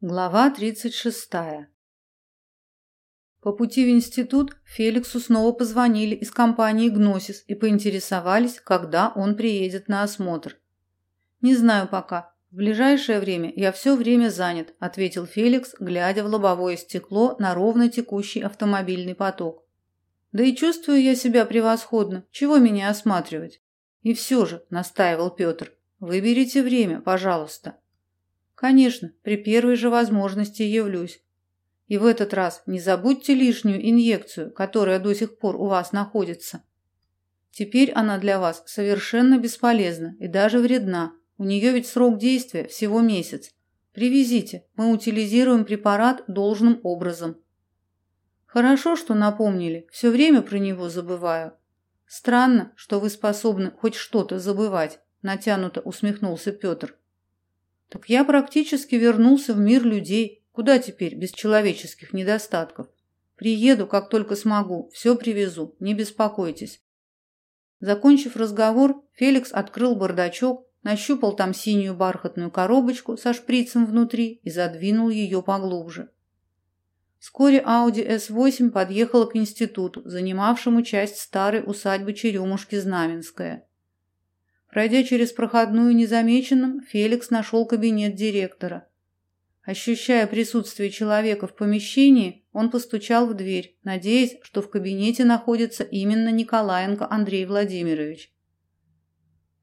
Глава 36. По пути в институт Феликсу снова позвонили из компании «Гносис» и поинтересовались, когда он приедет на осмотр. «Не знаю пока. В ближайшее время я все время занят», – ответил Феликс, глядя в лобовое стекло на ровно текущий автомобильный поток. «Да и чувствую я себя превосходно. Чего меня осматривать?» «И все же», – настаивал Петр, – «выберите время, пожалуйста». Конечно, при первой же возможности явлюсь. И в этот раз не забудьте лишнюю инъекцию, которая до сих пор у вас находится. Теперь она для вас совершенно бесполезна и даже вредна. У нее ведь срок действия всего месяц. Привезите, мы утилизируем препарат должным образом. Хорошо, что напомнили, все время про него забываю. Странно, что вы способны хоть что-то забывать, натянуто усмехнулся Петр. Так я практически вернулся в мир людей. Куда теперь без человеческих недостатков? Приеду, как только смогу, все привезу, не беспокойтесь. Закончив разговор, Феликс открыл бардачок, нащупал там синюю бархатную коробочку со шприцем внутри и задвинул ее поглубже. Вскоре Audi S8 подъехала к институту, занимавшему часть старой усадьбы Черемушки Знаменская. Пройдя через проходную незамеченным, Феликс нашел кабинет директора. Ощущая присутствие человека в помещении, он постучал в дверь, надеясь, что в кабинете находится именно Николаенко Андрей Владимирович.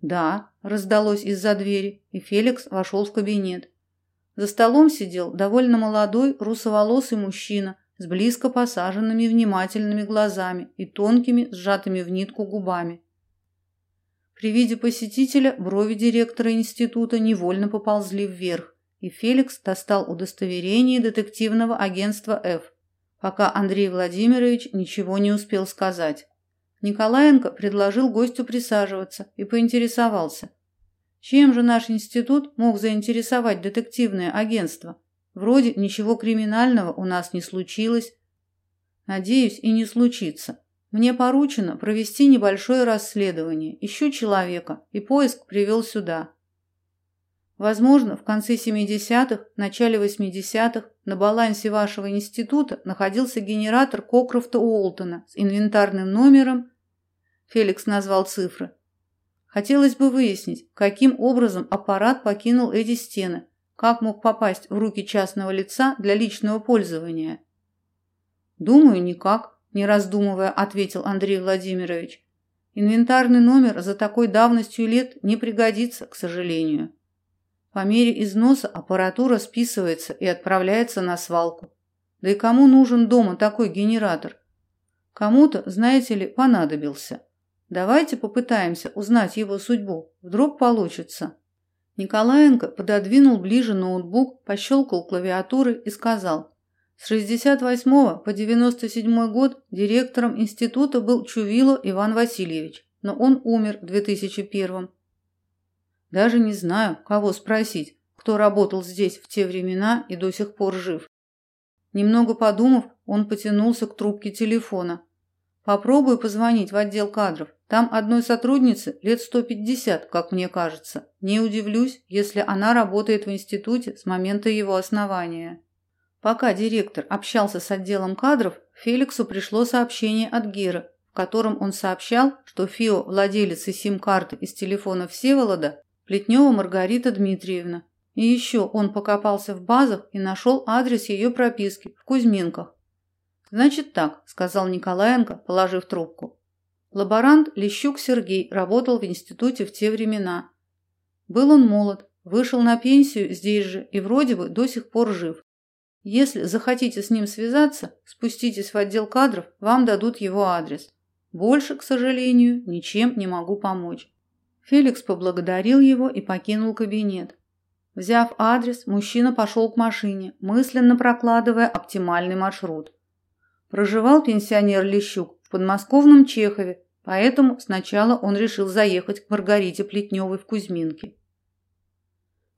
«Да», – раздалось из-за двери, и Феликс вошел в кабинет. За столом сидел довольно молодой, русоволосый мужчина с близко посаженными внимательными глазами и тонкими, сжатыми в нитку губами. При виде посетителя брови директора института невольно поползли вверх, и Феликс достал удостоверение детективного агентства F, пока Андрей Владимирович ничего не успел сказать. Николаенко предложил гостю присаживаться и поинтересовался. Чем же наш институт мог заинтересовать детективное агентство? Вроде ничего криминального у нас не случилось. Надеюсь, и не случится. Мне поручено провести небольшое расследование. Ищу человека, и поиск привел сюда. Возможно, в конце 70-х, начале 80-х на балансе вашего института находился генератор Кокрофта Уолтона с инвентарным номером. Феликс назвал цифры. Хотелось бы выяснить, каким образом аппарат покинул эти стены, как мог попасть в руки частного лица для личного пользования. Думаю, никак не раздумывая, ответил Андрей Владимирович. Инвентарный номер за такой давностью лет не пригодится, к сожалению. По мере износа аппаратура списывается и отправляется на свалку. Да и кому нужен дома такой генератор? Кому-то, знаете ли, понадобился. Давайте попытаемся узнать его судьбу. Вдруг получится. Николаенко пододвинул ближе ноутбук, пощелкал клавиатуры и сказал: с 68 по 97 год директором института был Чувило Иван Васильевич, но он умер в 2001. Даже не знаю, кого спросить, кто работал здесь в те времена и до сих пор жив. Немного подумав, он потянулся к трубке телефона. Попробую позвонить в отдел кадров. Там одной сотруднице лет 150, как мне кажется. Не удивлюсь, если она работает в институте с момента его основания. Пока директор общался с отделом кадров, Феликсу пришло сообщение от Геры, в котором он сообщал, что ФИО владелица сим-карты из телефона Всеволода Плетнева Маргарита Дмитриевна. И еще он покопался в базах и нашел адрес ее прописки в Кузьминках. «Значит так», – сказал Николаенко, положив трубку. Лаборант Лещук Сергей работал в институте в те времена. Был он молод, вышел на пенсию здесь же и вроде бы до сих пор жив. Если захотите с ним связаться, спуститесь в отдел кадров, вам дадут его адрес. Больше, к сожалению, ничем не могу помочь. Феликс поблагодарил его и покинул кабинет. Взяв адрес, мужчина пошел к машине, мысленно прокладывая оптимальный маршрут. Проживал пенсионер Лещук в подмосковном Чехове, поэтому сначала он решил заехать к Маргарите Плетневой в Кузьминке.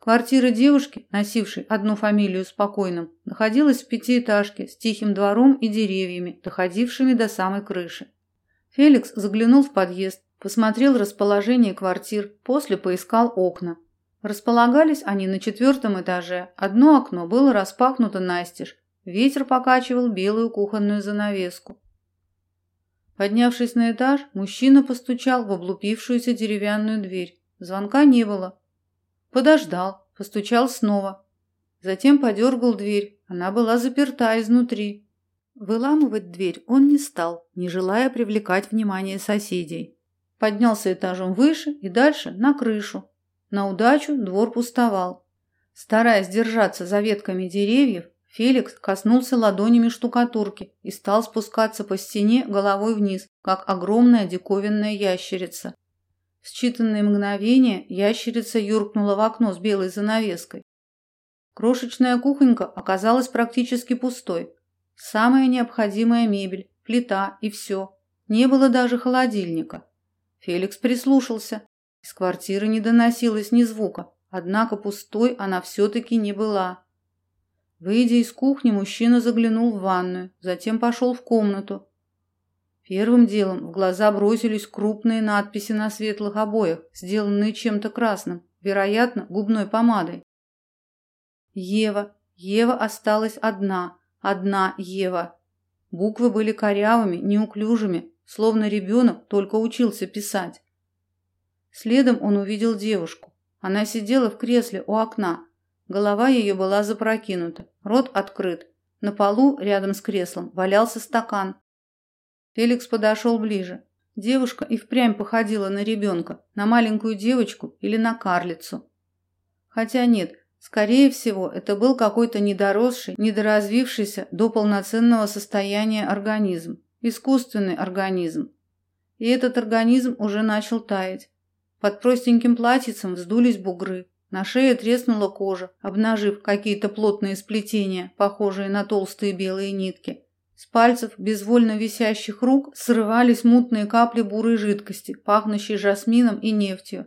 Квартира девушки, носившей одну фамилию спокойным, находилась в пятиэтажке с тихим двором и деревьями, доходившими до самой крыши. Феликс заглянул в подъезд, посмотрел расположение квартир, после поискал окна. Располагались они на четвертом этаже. Одно окно было распахнуто настежь. Ветер покачивал белую кухонную занавеску. Поднявшись на этаж, мужчина постучал в облупившуюся деревянную дверь. Звонка не было. Подождал, постучал снова. Затем подергал дверь. Она была заперта изнутри. Выламывать дверь он не стал, не желая привлекать внимание соседей. Поднялся этажом выше и дальше на крышу. На удачу двор пустовал. Стараясь держаться за ветками деревьев, Феликс коснулся ладонями штукатурки и стал спускаться по стене головой вниз, как огромная диковинная ящерица. Считанные мгновения ящерица юркнула в окно с белой занавеской. Крошечная кухонька оказалась практически пустой. Самая необходимая мебель, плита и все. Не было даже холодильника. Феликс прислушался. Из квартиры не доносилось ни звука, однако пустой она все-таки не была. Выйдя из кухни, мужчина заглянул в ванную, затем пошел в комнату. Первым делом в глаза бросились крупные надписи на светлых обоях, сделанные чем-то красным, вероятно, губной помадой. Ева. Ева осталась одна. Одна Ева. Буквы были корявыми, неуклюжими, словно ребенок только учился писать. Следом он увидел девушку. Она сидела в кресле у окна, Голова ее была запрокинута, рот открыт. На полу, рядом с креслом, валялся стакан. Феликс подошел ближе. Девушка и впрямь походила на ребенка, на маленькую девочку или на карлицу. Хотя нет, скорее всего, это был какой-то недоросший, недоразвившийся до полноценного состояния организм, искусственный организм. И этот организм уже начал таять. Под простеньким платьицем вздулись бугры, на шее треснула кожа, обнажив какие-то плотные сплетения, похожие на толстые белые нитки. С пальцев безвольно висящих рук срывались мутные капли бурой жидкости, пахнущей жасмином и нефтью.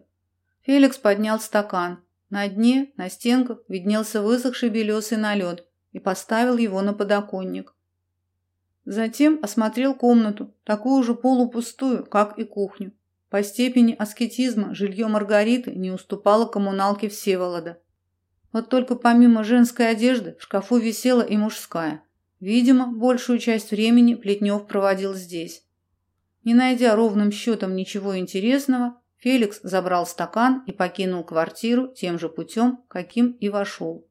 Феликс поднял стакан. На дне, на стенках, виднелся высохший белесый налет и поставил его на подоконник. Затем осмотрел комнату, такую же полупустую, как и кухню. По степени аскетизма жилье Маргариты не уступало коммуналке Всеволода. Вот только помимо женской одежды в шкафу висела и мужская. Видимо, большую часть времени Плетнев проводил здесь. Не найдя ровным счетом ничего интересного, Феликс забрал стакан и покинул квартиру тем же путем, каким и вошел.